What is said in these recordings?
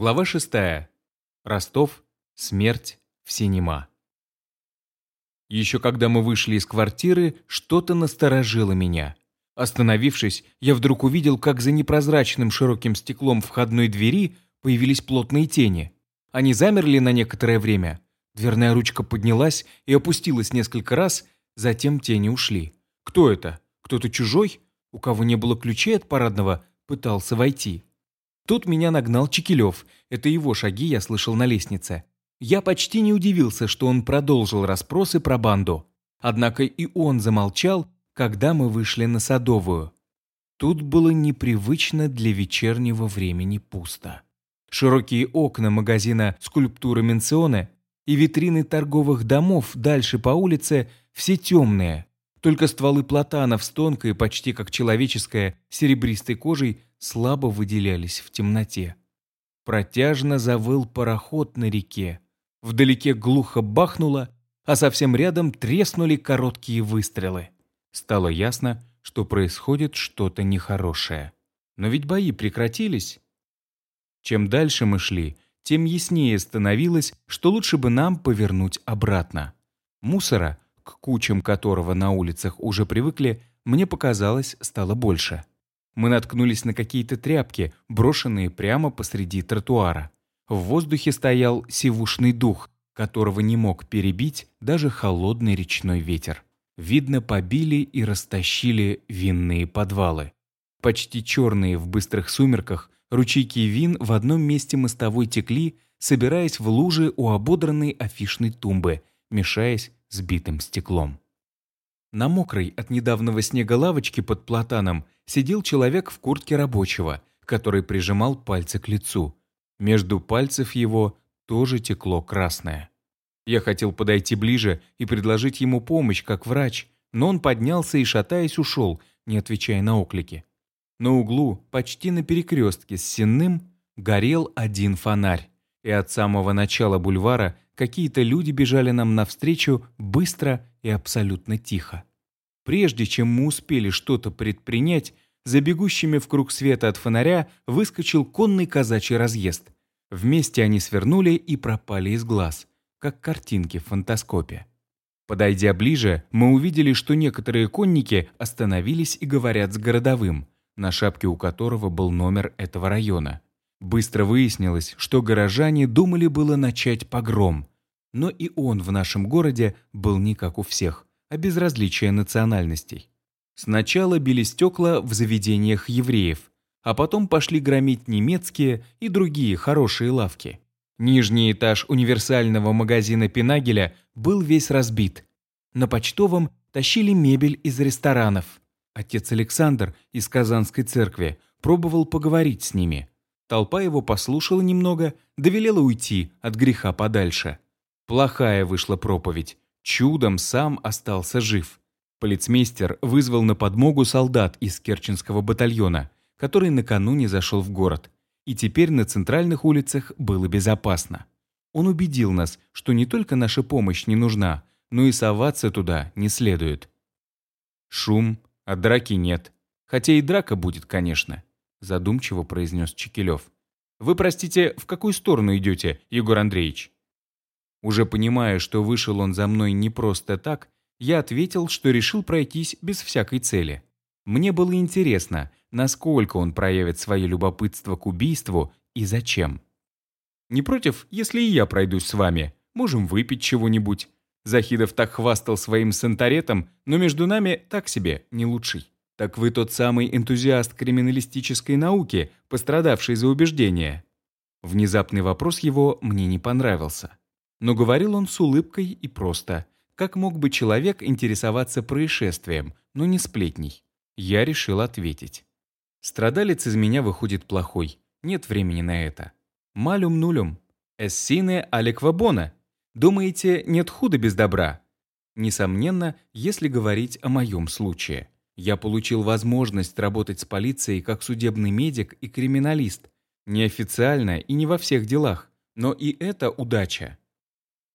Глава 6. Ростов. Смерть в синема. Еще когда мы вышли из квартиры, что-то насторожило меня. Остановившись, я вдруг увидел, как за непрозрачным широким стеклом входной двери появились плотные тени. Они замерли на некоторое время. Дверная ручка поднялась и опустилась несколько раз, затем тени ушли. Кто это? Кто-то чужой? У кого не было ключей от парадного, пытался войти. Тут меня нагнал Чекилев. Это его шаги я слышал на лестнице. Я почти не удивился, что он продолжил расспросы про банду. Однако и он замолчал, когда мы вышли на Садовую. Тут было непривычно для вечернего времени пусто. Широкие окна магазина «Скульптура Менционе» и витрины торговых домов дальше по улице все темные. Только стволы платанов с тонкой, почти как человеческая, серебристой кожей слабо выделялись в темноте. Протяжно завыл пароход на реке. Вдалеке глухо бахнуло, а совсем рядом треснули короткие выстрелы. Стало ясно, что происходит что-то нехорошее. Но ведь бои прекратились. Чем дальше мы шли, тем яснее становилось, что лучше бы нам повернуть обратно. Мусора, к кучам которого на улицах уже привыкли, мне показалось, стало больше мы наткнулись на какие-то тряпки, брошенные прямо посреди тротуара. В воздухе стоял сивушный дух, которого не мог перебить даже холодный речной ветер. Видно, побили и растащили винные подвалы. Почти черные в быстрых сумерках, ручейки вин в одном месте мостовой текли, собираясь в лужи у ободранной афишной тумбы, мешаясь с битым стеклом. На мокрой от недавнего снега лавочке под платаном сидел человек в куртке рабочего, который прижимал пальцы к лицу. Между пальцев его тоже текло красное. Я хотел подойти ближе и предложить ему помощь, как врач, но он поднялся и, шатаясь, ушел, не отвечая на оклики. На углу, почти на перекрестке с Сенным, горел один фонарь, и от самого начала бульвара какие-то люди бежали нам навстречу быстро и абсолютно тихо. Прежде чем мы успели что-то предпринять, за бегущими в круг света от фонаря выскочил конный казачий разъезд. Вместе они свернули и пропали из глаз, как картинки в фантаскопе. Подойдя ближе, мы увидели, что некоторые конники остановились и говорят с городовым, на шапке у которого был номер этого района. Быстро выяснилось, что горожане думали было начать погром. Но и он в нашем городе был не как у всех а безразличие национальностей. Сначала били стекла в заведениях евреев, а потом пошли громить немецкие и другие хорошие лавки. Нижний этаж универсального магазина Пинагеля был весь разбит. На почтовом тащили мебель из ресторанов. Отец Александр из Казанской церкви пробовал поговорить с ними. Толпа его послушала немного, довелела уйти от греха подальше. Плохая вышла проповедь. Чудом сам остался жив. Полицмейстер вызвал на подмогу солдат из Керченского батальона, который накануне зашел в город. И теперь на центральных улицах было безопасно. Он убедил нас, что не только наша помощь не нужна, но и соваться туда не следует. «Шум, а драки нет. Хотя и драка будет, конечно», задумчиво произнес Чекилев. «Вы, простите, в какую сторону идете, Егор Андреевич?» Уже понимая, что вышел он за мной не просто так, я ответил, что решил пройтись без всякой цели. Мне было интересно, насколько он проявит свое любопытство к убийству и зачем. «Не против, если и я пройдусь с вами? Можем выпить чего-нибудь». Захидов так хвастал своим санторетом, но между нами так себе, не лучший. «Так вы тот самый энтузиаст криминалистической науки, пострадавший за убеждения?» Внезапный вопрос его мне не понравился. Но говорил он с улыбкой и просто, как мог бы человек интересоваться происшествием, но не сплетней. Я решил ответить. Страдалец из меня выходит плохой, нет времени на это. Малюм нулюм. Эссине алеквабона. Думаете, нет худа без добра? Несомненно, если говорить о моем случае. Я получил возможность работать с полицией как судебный медик и криминалист. Неофициально и не во всех делах. Но и это удача.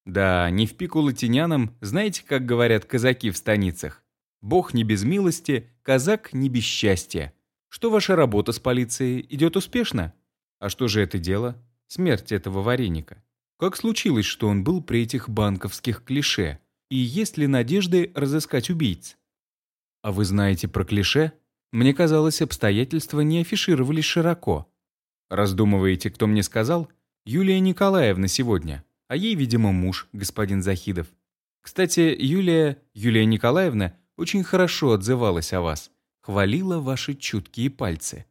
Да, не в пику латинянам, знаете, как говорят казаки в станицах? Бог не без милости, казак не без счастья. Что ваша работа с полицией идет успешно? А что же это дело? смерть этого вареника. Как случилось, что он был при этих банковских клише? И есть ли надежды разыскать убийц? А вы знаете про клише? Мне казалось, обстоятельства не афишировались широко. Раздумываете, кто мне сказал? Юлия Николаевна сегодня. А ей, видимо, муж, господин Захидов. Кстати, Юлия, Юлия Николаевна очень хорошо отзывалась о вас. Хвалила ваши чуткие пальцы.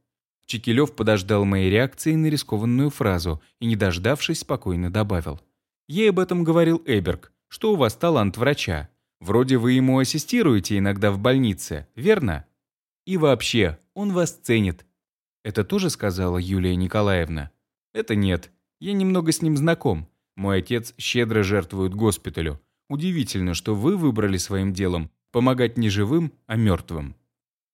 Чекилев подождал моей реакции на рискованную фразу и, не дождавшись, спокойно добавил. Ей об этом говорил Эберг, что у вас талант врача. Вроде вы ему ассистируете иногда в больнице, верно? И вообще, он вас ценит. Это тоже сказала Юлия Николаевна? Это нет. Я немного с ним знаком. Мой отец щедро жертвует госпиталю. Удивительно, что вы выбрали своим делом помогать не живым, а мертвым.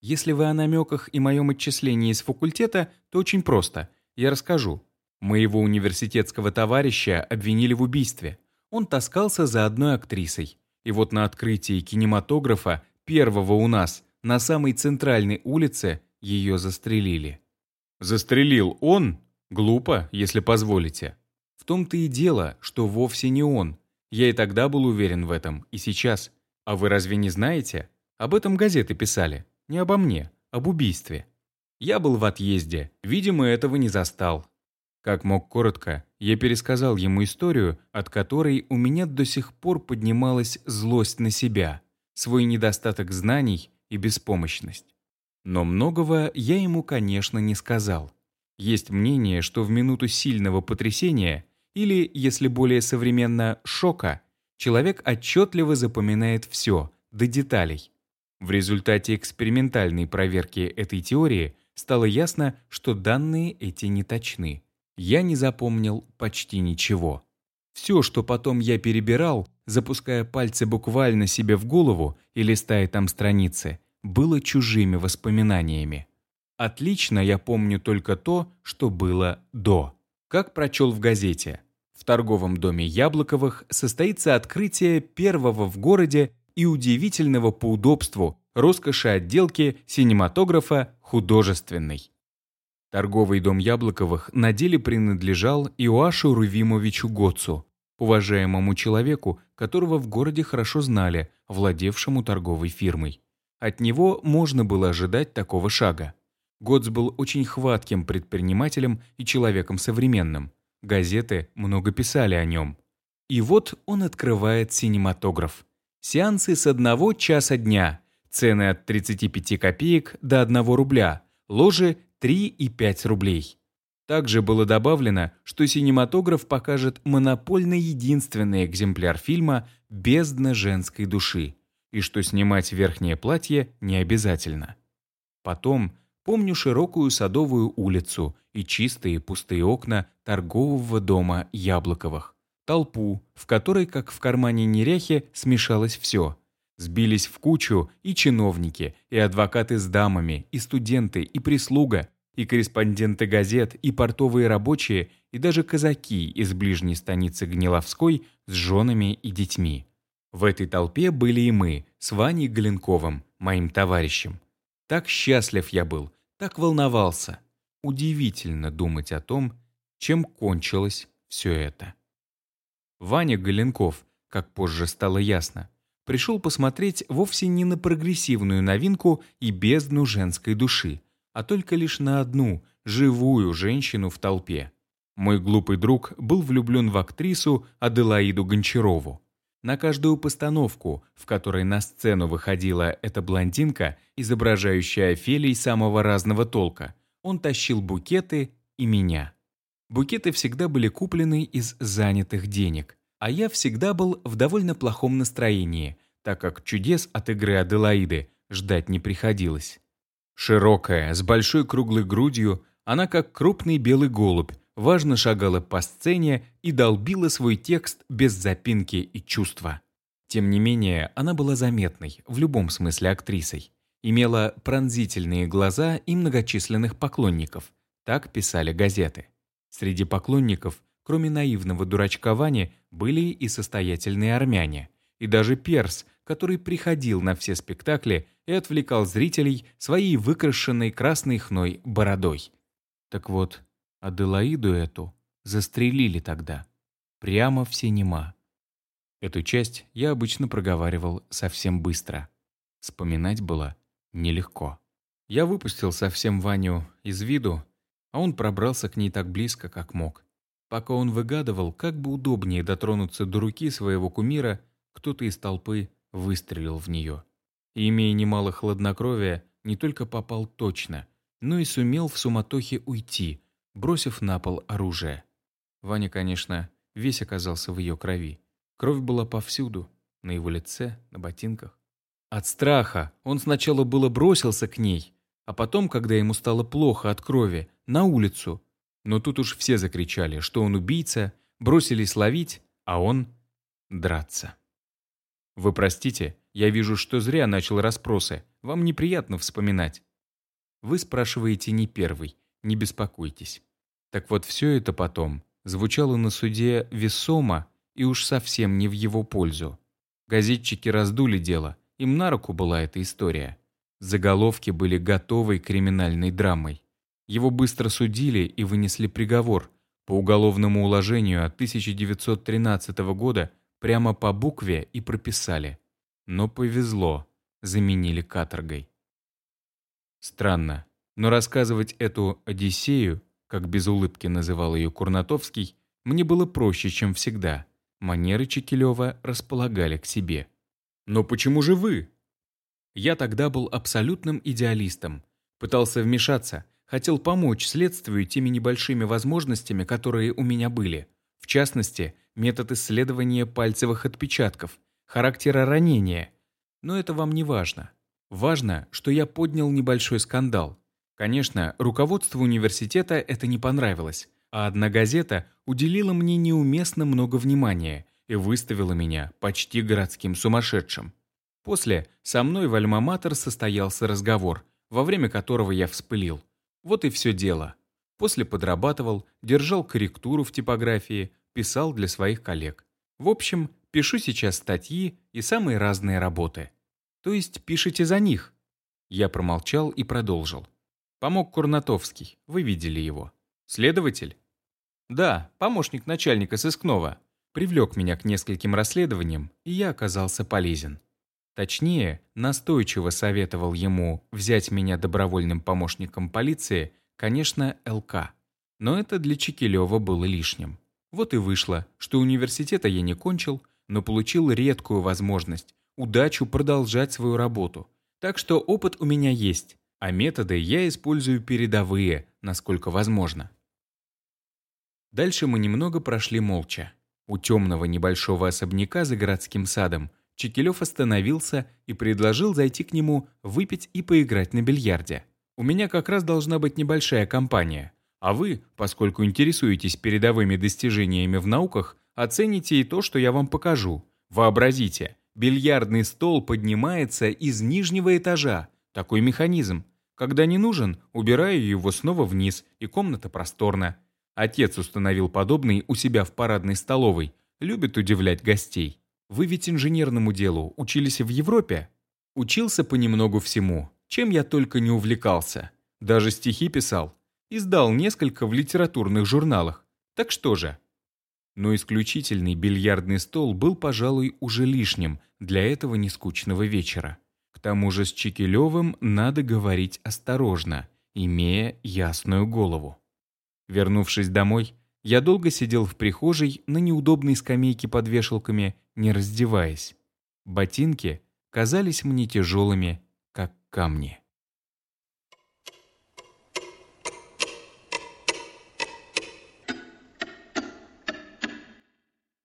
Если вы о намеках и моем отчислении из факультета, то очень просто. Я расскажу. Моего университетского товарища обвинили в убийстве. Он таскался за одной актрисой. И вот на открытии кинематографа, первого у нас, на самой центральной улице, ее застрелили. Застрелил он? Глупо, если позволите. В том-то и дело, что вовсе не он. Я и тогда был уверен в этом, и сейчас. А вы разве не знаете? Об этом газеты писали. Не обо мне, об убийстве. Я был в отъезде, видимо, этого не застал. Как мог коротко, я пересказал ему историю, от которой у меня до сих пор поднималась злость на себя, свой недостаток знаний и беспомощность. Но многого я ему, конечно, не сказал. Есть мнение, что в минуту сильного потрясения, или, если более современно, шока, человек отчетливо запоминает все, до деталей. В результате экспериментальной проверки этой теории стало ясно, что данные эти не точны. Я не запомнил почти ничего. Все, что потом я перебирал, запуская пальцы буквально себе в голову и листая там страницы, было чужими воспоминаниями. Отлично я помню только то, что было до. Как прочел в газете. В торговом доме Яблоковых состоится открытие первого в городе и удивительного по удобству, роскоши отделки, синематографа, художественной. Торговый дом Яблоковых на деле принадлежал Иоашу Рувимовичу Гоцу, уважаемому человеку, которого в городе хорошо знали, владевшему торговой фирмой. От него можно было ожидать такого шага. Гоц был очень хватким предпринимателем и человеком современным. Газеты много писали о нем. И вот он открывает синематограф. Сеансы с одного часа дня, цены от 35 копеек до 1 рубля, ложи 3 и 5 рублей. Также было добавлено, что синематограф покажет монопольно единственный экземпляр фильма «Бездна женской души» и что снимать верхнее платье не обязательно. Потом помню широкую садовую улицу и чистые пустые окна торгового дома Яблоковых толпу, в которой, как в кармане неряхи, смешалось все. Сбились в кучу и чиновники, и адвокаты с дамами, и студенты, и прислуга, и корреспонденты газет, и портовые рабочие, и даже казаки из ближней станицы Гниловской с женами и детьми. В этой толпе были и мы, с Ваней Галенковым, моим товарищем. Так счастлив я был, так волновался. Удивительно думать о том, чем кончилось все это. Ваня Галенков, как позже стало ясно, пришел посмотреть вовсе не на прогрессивную новинку и бездну женской души, а только лишь на одну, живую женщину в толпе. Мой глупый друг был влюблен в актрису Аделаиду Гончарову. На каждую постановку, в которой на сцену выходила эта блондинка, изображающая Офелий самого разного толка, он тащил букеты и меня. Букеты всегда были куплены из занятых денег, а я всегда был в довольно плохом настроении, так как чудес от игры Аделаиды ждать не приходилось. Широкая, с большой круглой грудью, она как крупный белый голубь, важно шагала по сцене и долбила свой текст без запинки и чувства. Тем не менее, она была заметной, в любом смысле актрисой. Имела пронзительные глаза и многочисленных поклонников. Так писали газеты. Среди поклонников, кроме наивного дурачка Вани, были и состоятельные армяне, и даже перс, который приходил на все спектакли и отвлекал зрителей своей выкрашенной красной хной бородой. Так вот, Аделаиду эту застрелили тогда. Прямо в синема. Эту часть я обычно проговаривал совсем быстро. Вспоминать было нелегко. Я выпустил совсем Ваню из виду, а он пробрался к ней так близко, как мог. Пока он выгадывал, как бы удобнее дотронуться до руки своего кумира, кто-то из толпы выстрелил в нее. И, имея немало хладнокровия, не только попал точно, но и сумел в суматохе уйти, бросив на пол оружие. Ваня, конечно, весь оказался в ее крови. Кровь была повсюду, на его лице, на ботинках. От страха он сначала было бросился к ней, а потом, когда ему стало плохо от крови, на улицу. Но тут уж все закричали, что он убийца, бросились ловить, а он драться. Вы простите, я вижу, что зря начал расспросы. Вам неприятно вспоминать. Вы спрашиваете не первый, не беспокойтесь. Так вот, все это потом звучало на суде весомо и уж совсем не в его пользу. Газетчики раздули дело, им на руку была эта история. Заголовки были готовой криминальной драмой. Его быстро судили и вынесли приговор по уголовному уложению от 1913 года Прямо по букве и прописали. Но повезло, заменили каторгой. Странно, но рассказывать эту «Одиссею», как без улыбки называл ее Курнатовский, мне было проще, чем всегда. Манеры Чекилева располагали к себе. «Но почему же вы?» Я тогда был абсолютным идеалистом. Пытался вмешаться, хотел помочь следствию теми небольшими возможностями, которые у меня были. В частности, метод исследования пальцевых отпечатков, характера ранения. Но это вам не важно. Важно, что я поднял небольшой скандал. Конечно, руководству университета это не понравилось, а одна газета уделила мне неуместно много внимания и выставила меня почти городским сумасшедшим. После со мной в Альма-Матер состоялся разговор, во время которого я вспылил. Вот и все дело. После подрабатывал, держал корректуру в типографии, писал для своих коллег. В общем, пишу сейчас статьи и самые разные работы. То есть пишите за них. Я промолчал и продолжил. Помог Курнатовский, вы видели его. Следователь? Да, помощник начальника сыскного. Привлек меня к нескольким расследованиям, и я оказался полезен. Точнее, настойчиво советовал ему взять меня добровольным помощником полиции, конечно, ЛК. Но это для Чекилева было лишним. Вот и вышло, что университета я не кончил, но получил редкую возможность, удачу продолжать свою работу. Так что опыт у меня есть, а методы я использую передовые, насколько возможно. Дальше мы немного прошли молча. У темного небольшого особняка за городским садом Чекилев остановился и предложил зайти к нему выпить и поиграть на бильярде. У меня как раз должна быть небольшая компания, а вы, поскольку интересуетесь передовыми достижениями в науках, оцените и то, что я вам покажу. Вообразите, бильярдный стол поднимается из нижнего этажа. Такой механизм. Когда не нужен, убираю его снова вниз, и комната просторна. Отец установил подобный у себя в парадной столовой. Любит удивлять гостей. Вы ведь инженерному делу учились в Европе? Учился понемногу всему, чем я только не увлекался. Даже стихи писал. Издал несколько в литературных журналах. Так что же? Но исключительный бильярдный стол был, пожалуй, уже лишним для этого нескучного вечера. К тому же с Чекилевым надо говорить осторожно, имея ясную голову. Вернувшись домой, я долго сидел в прихожей на неудобной скамейке под вешалками, не раздеваясь. Ботинки казались мне тяжелыми, как камни.